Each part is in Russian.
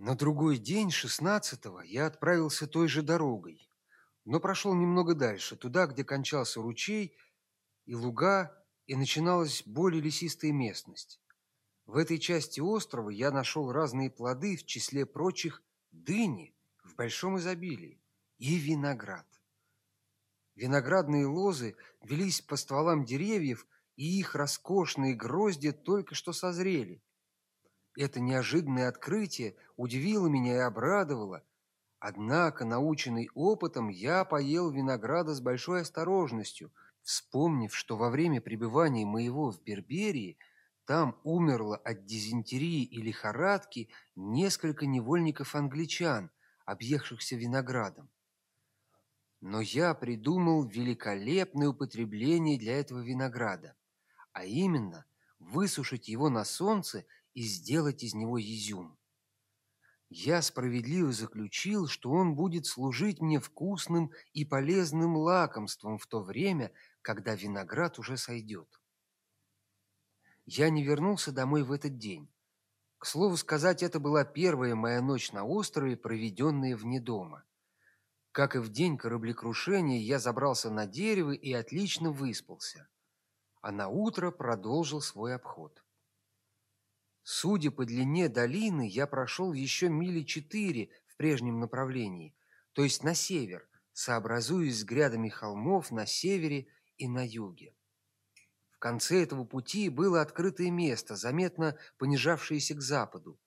На другой день, шестнадцатого, я отправился той же дорогой, но прошел немного дальше, туда, где кончался ручей и луга, и начиналась более лесистая местность. В этой части острова я нашел разные плоды, в числе прочих дыни в большом изобилии и виноград. Виноградные лозы велись по стволам деревьев, и их роскошные грозди только что созрели. Это неожиданное открытие удивило меня и обрадовало. Однако, наученный опытом, я поел винограда с большой осторожностью, вспомнив, что во время пребывания моего в Берберии там умерло от дизентерии и лихорадки несколько невольников англичан, объехавшихся виноградом. Но я придумал великолепное употребление для этого винограда, а именно высушить его на солнце и сделать из него изюм. Я справедливо заключил, что он будет служить мне вкусным и полезным лакомством в то время, когда виноград уже сойдет. Я не вернулся домой в этот день. К слову сказать, это была первая моя ночь на острове, проведенная вне дома. Как и в день кораблекрушения, я забрался на дерево и отлично выспался. А на утро продолжил свой обход. Судя по длине долины, я прошел еще мили четыре в прежнем направлении, то есть на север, сообразуясь с грядами холмов на севере и на юге. В конце этого пути было открытое место, заметно понижавшееся к западу.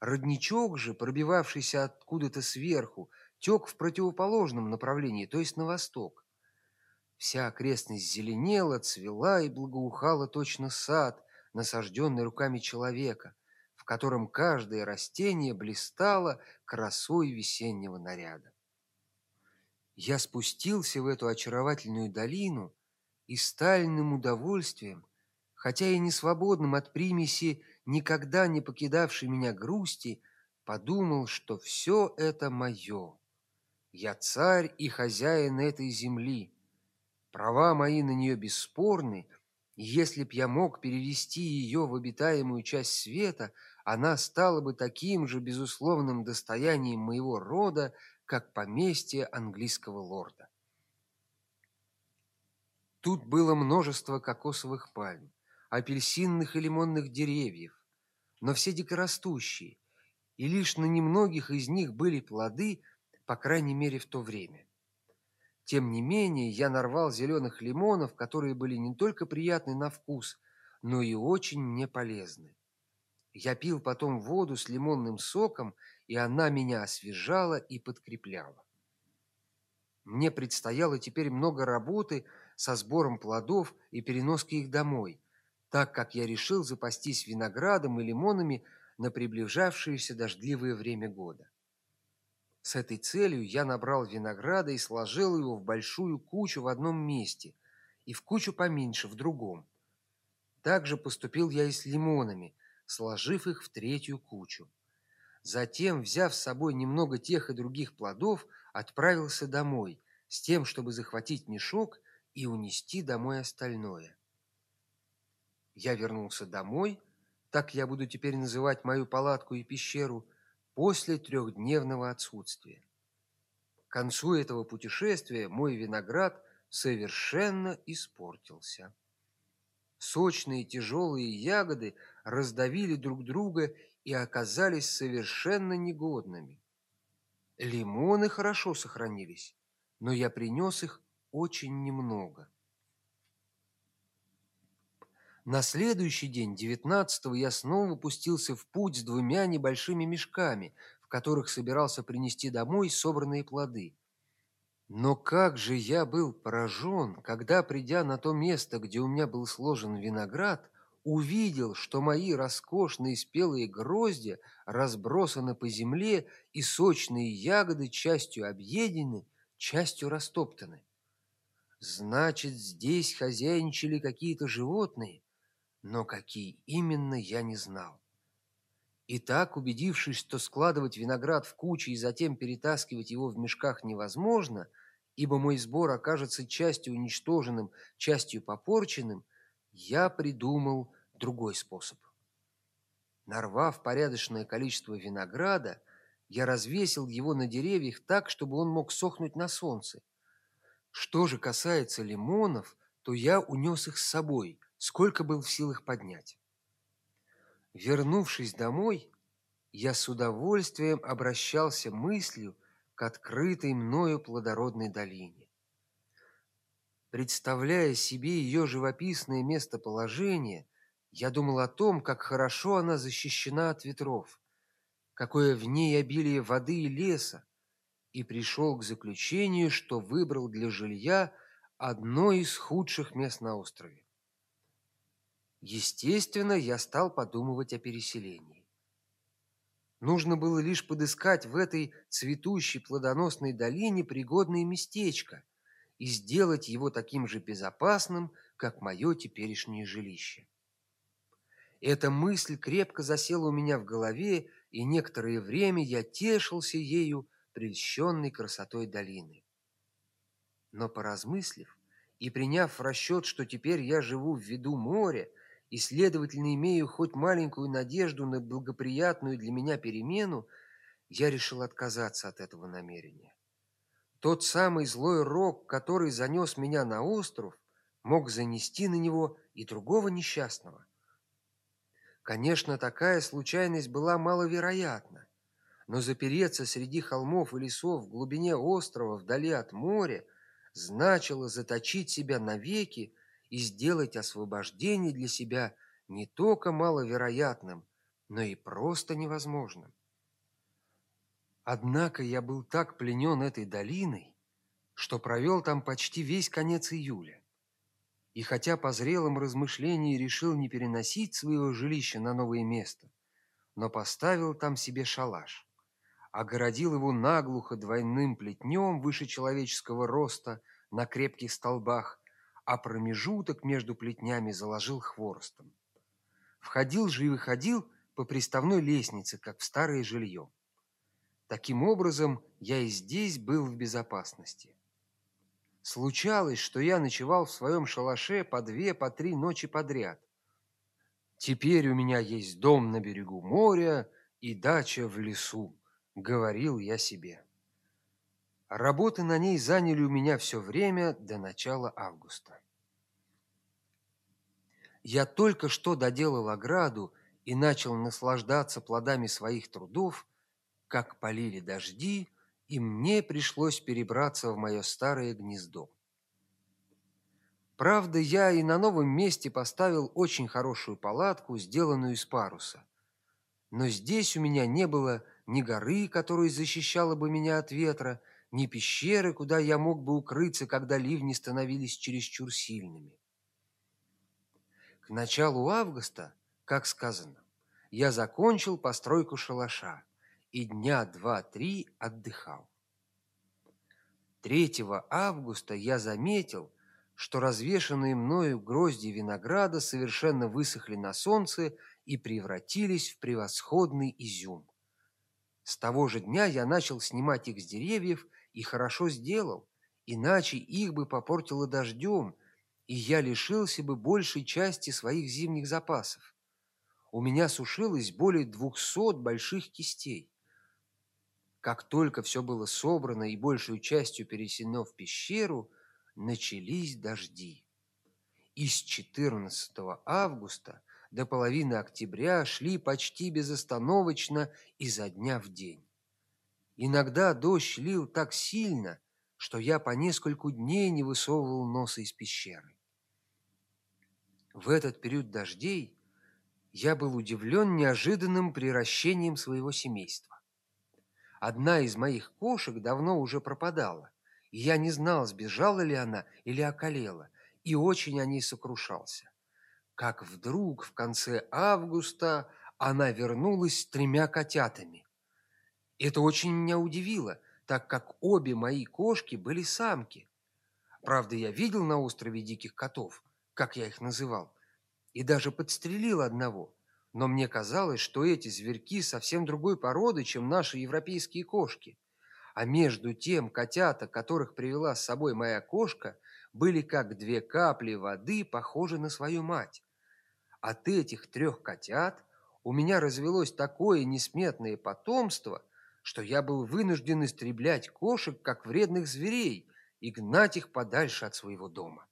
Родничок же, пробивавшийся откуда-то сверху, тек в противоположном направлении, то есть на восток. Вся окрестность зеленела, цвела и благоухала точно сад, насажденный руками человека, в котором каждое растение блистало красой весеннего наряда. Я спустился в эту очаровательную долину и с тайным удовольствием, хотя и не свободным от примеси, никогда не покидавшей меня грусти, подумал, что все это мое. Я царь и хозяин этой земли. Права мои на нее бесспорны, если б я мог перевести ее в обитаемую часть света, она стала бы таким же безусловным достоянием моего рода, как поместье английского лорда. Тут было множество кокосовых пальм, апельсинных и лимонных деревьев, но все дикорастущие, и лишь на немногих из них были плоды, по крайней мере в то время. Тем не менее, я нарвал зеленых лимонов, которые были не только приятны на вкус, но и очень мне полезны. Я пил потом воду с лимонным соком, и она меня освежала и подкрепляла. Мне предстояло теперь много работы со сбором плодов и переноской их домой, так как я решил запастись виноградом и лимонами на приближавшееся дождливое время года. С этой целью я набрал винограда и сложил его в большую кучу в одном месте и в кучу поменьше в другом. Также поступил я и с лимонами, сложив их в третью кучу. Затем, взяв с собой немного тех и других плодов, отправился домой с тем, чтобы захватить мешок и унести домой остальное. Я вернулся домой, так я буду теперь называть мою палатку и пещеру, после трехдневного отсутствия. К концу этого путешествия мой виноград совершенно испортился. Сочные тяжелые ягоды раздавили друг друга и оказались совершенно негодными. Лимоны хорошо сохранились, но я принес их очень немного. На следующий день, девятнадцатого, я снова пустился в путь с двумя небольшими мешками, в которых собирался принести домой собранные плоды. Но как же я был поражен, когда, придя на то место, где у меня был сложен виноград, увидел, что мои роскошные спелые гроздья разбросаны по земле и сочные ягоды частью объедены, частью растоптаны. Значит, здесь хозяйничали какие-то животные, но какие именно я не знал. И так, убедившись, что складывать виноград в кучи и затем перетаскивать его в мешках невозможно, ибо мой сбор окажется частью уничтоженным, частью попорченным, я придумал другой способ. Нарвав порядочное количество винограда, я развесил его на деревьях так, чтобы он мог сохнуть на солнце. Что же касается лимонов, то я унес их с собой, сколько был в силах поднять. Вернувшись домой, я с удовольствием обращался мыслью к открытой мною плодородной долине. Представляя себе ее живописное местоположение, я думал о том, как хорошо она защищена от ветров, какое в ней обилие воды и леса, и пришел к заключению, что выбрал для жилья одно из худших мест на острове. Естественно, я стал подумывать о переселении. Нужно было лишь подыскать в этой цветущей плодоносной долине пригодное местечко и сделать его таким же безопасным, как мое теперешнее жилище. Эта мысль крепко засела у меня в голове, и некоторое время я тешился ею, прельщенной красотой долины. Но поразмыслив и приняв в расчет, что теперь я живу в виду моря и, следовательно, имею хоть маленькую надежду на благоприятную для меня перемену, я решил отказаться от этого намерения. Тот самый злой рок, который занес меня на остров, мог занести на него и другого несчастного. Конечно, такая случайность была маловероятна, но запереться среди холмов и лесов в глубине острова, вдали от моря, значило заточить себя навеки и сделать освобождение для себя не только маловероятным, но и просто невозможным. Однако я был так пленен этой долиной, что провел там почти весь конец июля. И хотя по зрелым размышлениям решил не переносить своего жилища на новое место, но поставил там себе шалаш, огородил его наглухо двойным плетнем выше человеческого роста на крепких столбах, а промежуток между плетнями заложил хворостом. Входил же и выходил по приставной лестнице, как в старое жилье. Таким образом, я и здесь был в безопасности. Случалось, что я ночевал в своем шалаше по две, по три ночи подряд. Теперь у меня есть дом на берегу моря и дача в лесу, говорил я себе. Работы на ней заняли у меня все время до начала августа. Я только что доделал ограду и начал наслаждаться плодами своих трудов, как полили дожди, и мне пришлось перебраться в мое старое гнездо. Правда, я и на новом месте поставил очень хорошую палатку, сделанную из паруса. Но здесь у меня не было ни горы, которая защищала бы меня от ветра, ни пещеры, куда я мог бы укрыться, когда ливни становились чересчур сильными. К началу августа, как сказано, я закончил постройку шалаша и дня два-три отдыхал. 3 августа я заметил, что развешанные мною грозди винограда совершенно высохли на солнце и превратились в превосходный изюм. С того же дня я начал снимать их с деревьев и хорошо сделал, иначе их бы попортило дождем, и я лишился бы большей части своих зимних запасов. У меня сушилось более двухсот больших кистей. Как только все было собрано и большую частью пересено в пещеру, начались дожди. Из 14 августа до половины октября шли почти безостановочно изо дня в день. Иногда дождь лил так сильно, что я по нескольку дней не высовывал носа из пещеры. В этот период дождей я был удивлен неожиданным приращением своего семейства. Одна из моих кошек давно уже пропадала, и я не знал, сбежала ли она или околела, и очень о ней сокрушался. Как вдруг в конце августа она вернулась с тремя котятами. Это очень меня удивило, так как обе мои кошки были самки. Правда, я видел на острове диких котов, как я их называл, и даже подстрелил одного – но мне казалось, что эти зверьки совсем другой породы, чем наши европейские кошки. А между тем котята, которых привела с собой моя кошка, были как две капли воды, похожи на свою мать. От этих трех котят у меня развелось такое несметное потомство, что я был вынужден истреблять кошек, как вредных зверей, и гнать их подальше от своего дома.